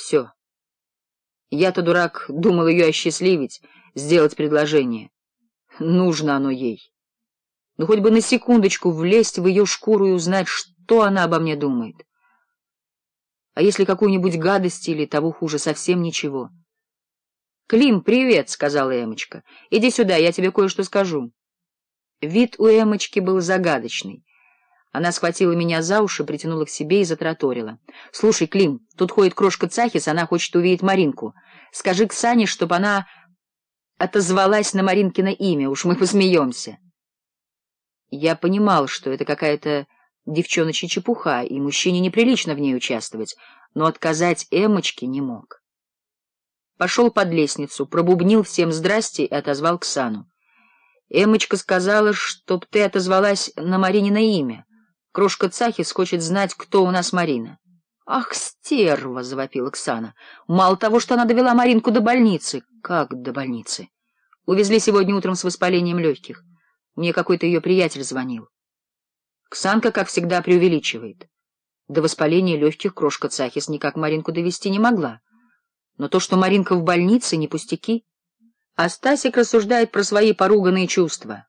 Все. Я-то, дурак, думал ее осчастливить, сделать предложение. Нужно оно ей. Ну, хоть бы на секундочку влезть в ее шкуру и узнать, что она обо мне думает. А если какую-нибудь гадость или того хуже, совсем ничего. — Клим, привет, — сказала Эмочка. — Иди сюда, я тебе кое-что скажу. Вид у Эмочки был загадочный. Она схватила меня за уши, притянула к себе и затраторила. — Слушай, Клим, тут ходит крошка Цахис, она хочет увидеть Маринку. Скажи Ксане, чтобы она отозвалась на Маринкино имя, уж мы посмеемся. Я понимал, что это какая-то девчоночья чепуха, и мужчине неприлично в ней участвовать, но отказать Эмочке не мог. Пошел под лестницу, пробубнил всем «здрасте» и отозвал Ксану. Эмочка сказала, чтоб ты отозвалась на Маринино имя. Крошка Цахис хочет знать, кто у нас Марина. — Ах, стерва! — завопил Оксана. — Мало того, что она довела Маринку до больницы. — Как до больницы? — Увезли сегодня утром с воспалением легких. Мне какой-то ее приятель звонил. Ксанка, как всегда, преувеличивает. До воспаления легких крошка Цахис никак Маринку довести не могла. Но то, что Маринка в больнице, не пустяки. А Стасик рассуждает про свои поруганные чувства.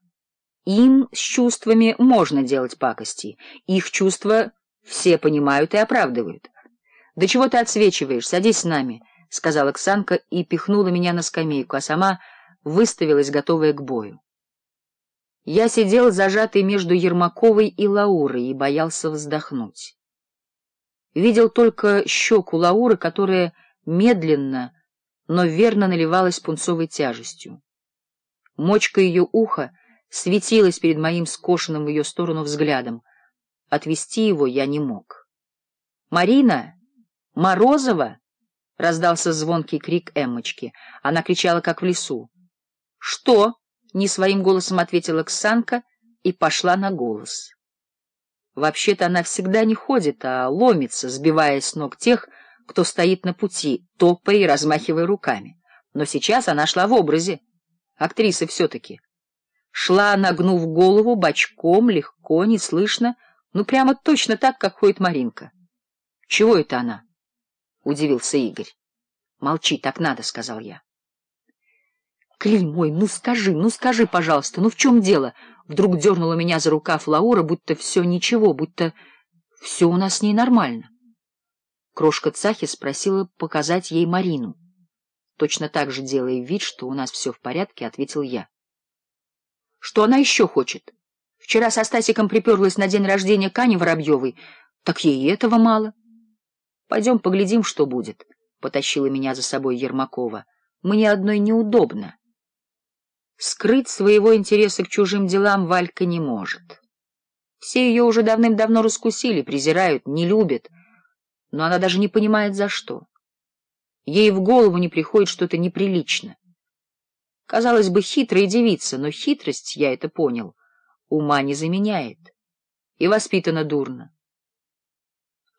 Им с чувствами можно делать пакости. Их чувства все понимают и оправдывают. «Да чего ты отсвечиваешь? Садись с нами», — сказала Оксанка и пихнула меня на скамейку, а сама выставилась, готовая к бою. Я сидел зажатый между Ермаковой и Лаурой и боялся вздохнуть. Видел только щеку Лауры, которая медленно, но верно наливалась пунцовой тяжестью. Мочка ее уха — светилась перед моим скошенным в ее сторону взглядом. Отвести его я не мог. «Марина! Морозова!» — раздался звонкий крик Эммочки. Она кричала, как в лесу. «Что?» — не своим голосом ответила Ксанка и пошла на голос. Вообще-то она всегда не ходит, а ломится, сбивая с ног тех, кто стоит на пути, топая и размахивая руками. Но сейчас она шла в образе. Актриса все-таки шла, нагнув голову, бочком, легко, неслышно, ну прямо точно так, как ходит Маринка. — Чего это она? — удивился Игорь. — Молчи, так надо, — сказал я. — Клин мой, ну скажи, ну скажи, пожалуйста, ну в чем дело? Вдруг дернула меня за рукав Лаура, будто все ничего, будто все у нас с ней нормально. Крошка Цахи спросила показать ей Марину. Точно так же делая вид, что у нас все в порядке, ответил я. Что она еще хочет? Вчера со Стасиком приперлась на день рождения Кани Воробьевой. Так ей и этого мало. Пойдем поглядим, что будет, — потащила меня за собой Ермакова. Мне одной неудобно. Скрыть своего интереса к чужим делам Валька не может. Все ее уже давным-давно раскусили, презирают, не любят, но она даже не понимает, за что. Ей в голову не приходит что-то неприлично. Казалось бы, хитрая девица, но хитрость, я это понял, ума не заменяет. И воспитана дурно.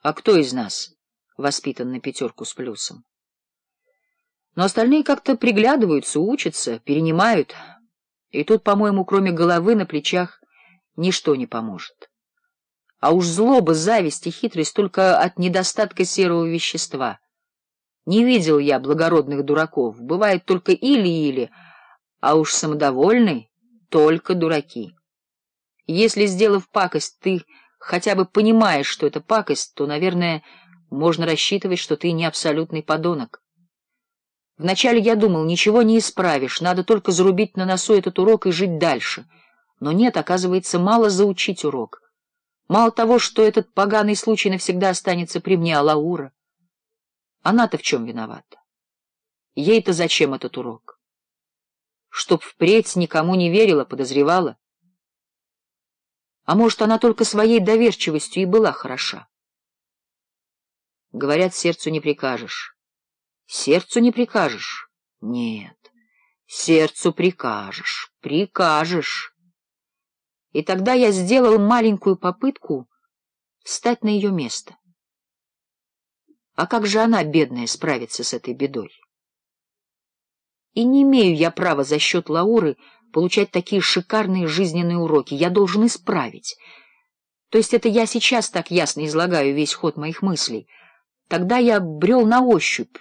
А кто из нас воспитан на пятерку с плюсом? Но остальные как-то приглядываются, учатся, перенимают. И тут, по-моему, кроме головы на плечах ничто не поможет. А уж злоба, зависть и хитрость только от недостатка серого вещества. Не видел я благородных дураков. Бывает только или-или а уж самодовольны только дураки. Если, сделав пакость, ты хотя бы понимаешь, что это пакость, то, наверное, можно рассчитывать, что ты не абсолютный подонок. Вначале я думал, ничего не исправишь, надо только зарубить на носу этот урок и жить дальше. Но нет, оказывается, мало заучить урок. Мало того, что этот поганый случай навсегда останется при мне, а Лаура... Она-то в чем виновата? Ей-то зачем этот урок? чтоб впредь никому не верила, подозревала. А может, она только своей доверчивостью и была хороша. Говорят, сердцу не прикажешь. Сердцу не прикажешь? Нет. Сердцу прикажешь, прикажешь. И тогда я сделал маленькую попытку встать на ее место. А как же она, бедная, справится с этой бедой? И не имею я права за счет Лауры получать такие шикарные жизненные уроки. Я должен исправить. То есть это я сейчас так ясно излагаю весь ход моих мыслей. Тогда я брел на ощупь,